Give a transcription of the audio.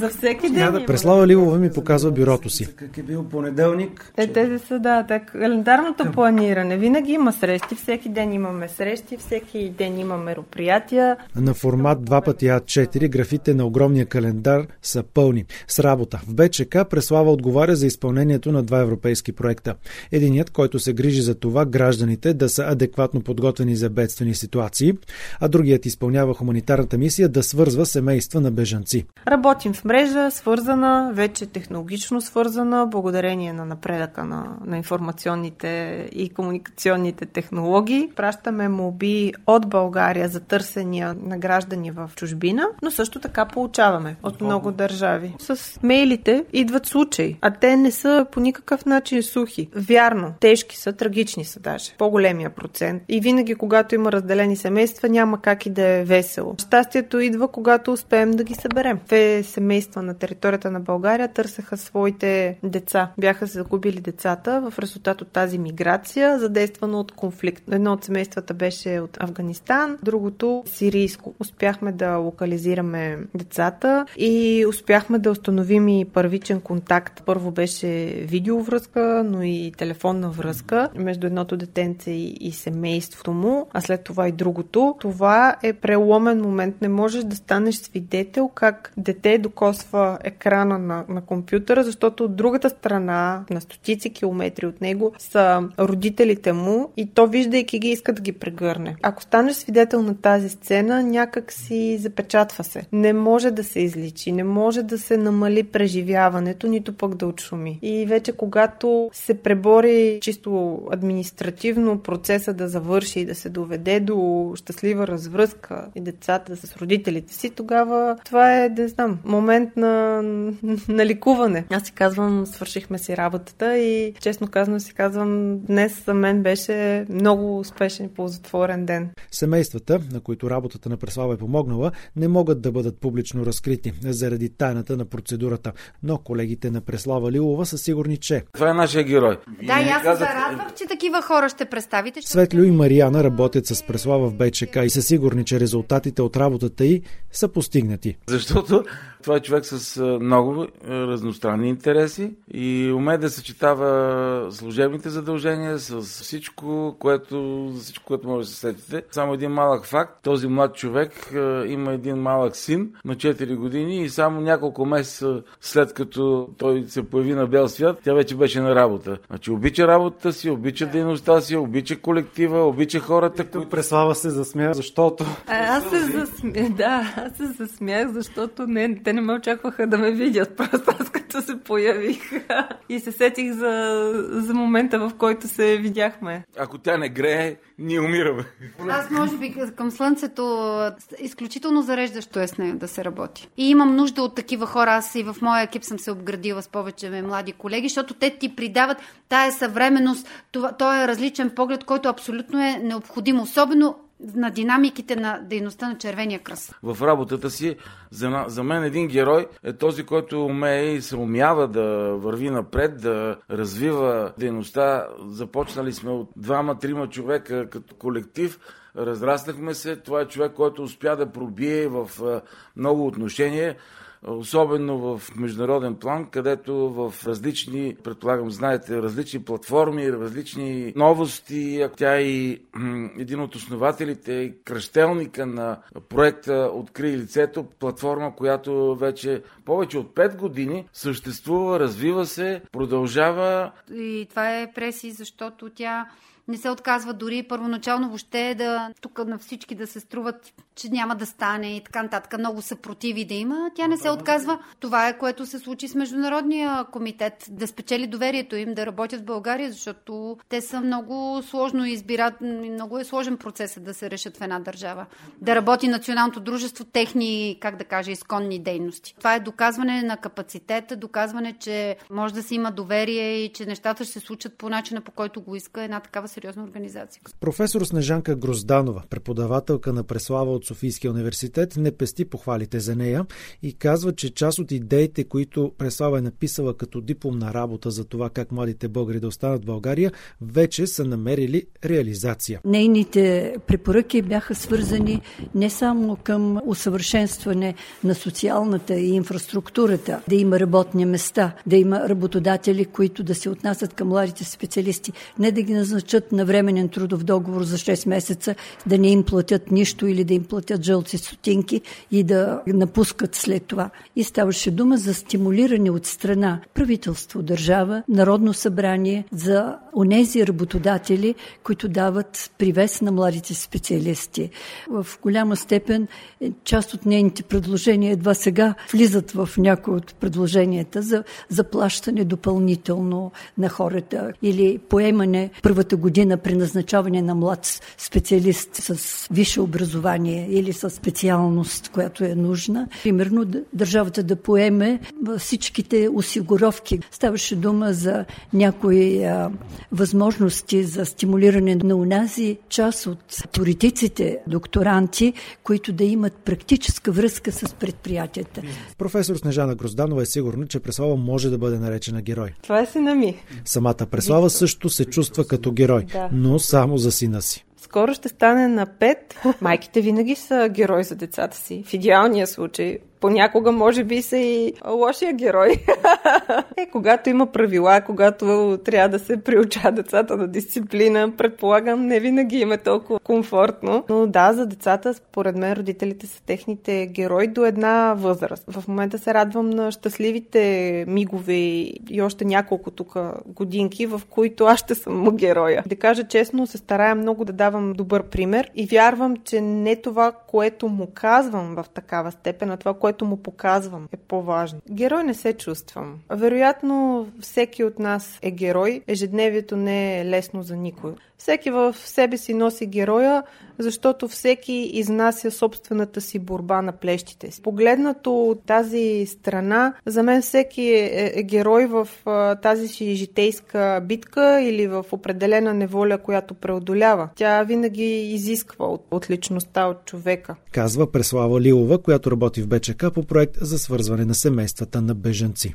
За всеки ден има. Преслава Лилова ми показва бюрото си. Как е бил понеделник? Е, тези са, да, так, календарното планиране. Винаги има срещи, всеки ден имаме срещи, всеки ден има мероприятия. На формат 2 пъти А4 графите на огромния календар са пълни. С работа. В БЧК Преслава отговаря за изпълнението на два европейски проекта. Единият, който се грижи за това гражданите да са адекватно подготвени за бедствени ситуации, а другият изпълнява хуманитарната мисия да свързва семейства на бежанци. Работим в мрежа, свързана, вече технологично свързана, благодарение на напредъка на, на информационните и комуникационните технологии. Пращаме моби от България за търсения на граждани в чужбина, но също така получаваме от много държави. С мейлите идват случаи, а те не са по никакъв начин сухи. Вярно, тежки са, трагични са даже. По-големия процент. И винаги, когато има разделени семейства, няма как и да е весело. Щастието идва, когато успеем да ги съберем. Две семейства на територията на България търсеха своите деца. Бяха се загубили децата в резултат от тази миграция, задействана от конфликт. Едно от семействата беше от Афганистан, другото сирийско. Успяхме да локализираме децата и успяхме да установим и първичен контакт. Първо беше видеовръзка, но и телефонна връзка между едното детенце и, семейството му, а след това и другото. Това е преломен момент. Не можеш да станеш свидетел как дете докосва екрана на, на компютъра, защото от другата страна, на стотици километри от него, са родителите му и то, виждайки ги, иска да ги прегърне. Ако станеш свидетел на тази сцена, някак си запечатва се. Не може да се изличи, не може да се намали преживяването, нито пък да отшуми. И вече когато се пребори чисто административно процеса да завърши и да се доведе до щастлива развръзка и децата с родителите си, тогава това е, да знам, момент на, на ликуване. Аз си казвам, свършихме си работата и честно казано си казвам, днес за мен беше много успешен и ползотворен ден. Семействата, на които работата на Преслава е помогнала, не могат да бъдат публично разкрити заради тайната на процедурата. Но колегите на Преслава Лилова са сигурни, че... Това е нашия герой. Да, и аз се зарадвах, че такива хора ще представите. Светлю и Марияна работят с Преслава в БЧК и са сигурни, че резултатите от работата й са постигнати. Защото това е човек с много разностранни интереси и умее да съчетава служебните задължения с всичко, което, всичко, което може да се сетите. Само един малък факт. Този млад човек има един малък син на 4 години и само няколко месеца след като той се появи на бял свят, тя вече беше на работа. Значи обича работата си, обича дейността си, обича колектива, обича хората. Които... Преслава се засмя, защото... А, аз се засмях, да, аз се засмях, защото не, те не ме очакваха да ме видят. Просто аз като се появих и се сетих за, за момента, в който се видяхме. Ако тя не грее, ние умираме. Аз може би към слънцето изключително зареждащо е с нея да се работи. И имам нужда от такива хора. Аз и в моя екип съм се обградила с повече млади колеги, защото те ти придават тая съвременност, това, този е различен поглед, който абсолютно е необходим. Особено на динамиките на дейността на Червения кръст. В работата си, за, за мен един герой е този, който умее и се умява да върви напред, да развива дейността. Започнали сме от двама-трима човека като колектив, разраснахме се. Това е човек, който успя да пробие в много отношения особено в международен план, където в различни, предполагам, знаете, различни платформи, различни новости. Тя е и един от основателите, кръщелника на проекта Откри лицето, платформа, която вече повече от 5 години съществува, развива се, продължава. И това е преси, защото тя не се отказва дори първоначално въобще да тук на всички да се струват, че няма да стане и така нататък. Много съпротиви да има. Тя не се отказва. Това е което се случи с Международния комитет. Да спечели доверието им да работят в България, защото те са много сложно избират, много е сложен процес да се решат в една държава. Да работи националното дружество, техни, как да кажа, изконни дейности. Това е доказване на капацитета, доказване, че може да се има доверие и че нещата ще се случат по начина, по който го иска една такава сериозна организация. Професор Снежанка Грозданова, преподавателка на Преслава от Софийския университет, не пести похвалите за нея и казва, че част от идеите, които Преслава е написала като дипломна работа за това как младите българи да останат в България, вече са намерили реализация. Нейните препоръки бяха свързани не само към усъвършенстване на социалната и инфраструктурата, да има работни места, да има работодатели, които да се отнасят към младите специалисти, не да ги назначат на временен трудов договор за 6 месеца, да не им платят нищо или да им платят жълци сотинки и да напускат след това. И ставаше дума за стимулиране от страна правителство, държава, Народно събрание за онези работодатели, които дават привес на младите специалисти. В голяма степен е, част от нейните предложения едва сега влизат в някои от предложенията за заплащане допълнително на хората или поемане първата година при назначаване на млад специалист с висше образование или с специалност, която е нужна. Примерно държавата да поеме всичките осигуровки. Ставаше дума за някои а, възможности за стимулиране на унази част от теоретиците, докторанти, които да имат практическа връзка с предприятията. Професор Снежана Грозданова е сигурна, че Преслава може да бъде наречена герой. Това е сина ми. Самата Преслава също се чувства като герой, да. но само за сина си. Скоро ще стане на 5. Майките винаги са герой за децата си. В идеалния случай понякога може би са и лошия герой. е, когато има правила, когато трябва да се приуча децата на дисциплина, предполагам, не винаги им е толкова комфортно. Но да, за децата, според мен, родителите са техните герои до една възраст. В момента се радвам на щастливите мигове и още няколко тук годинки, в които аз ще съм героя. Да кажа честно, се старая много да давам добър пример и вярвам, че не това, което му казвам в такава степен, а това, което което му показвам, е по-важно. Герой не се чувствам. Вероятно, всеки от нас е герой. Ежедневието не е лесно за никой. Всеки в себе си носи героя, защото всеки изнася собствената си борба на плещите си. Погледнато от тази страна, за мен всеки е, е, е герой в тази си житейска битка или в определена неволя, която преодолява. Тя винаги изисква от, от личността, от човека. Казва Преслава Лилова, която работи в БЧК по проект за свързване на семействата на бежанци.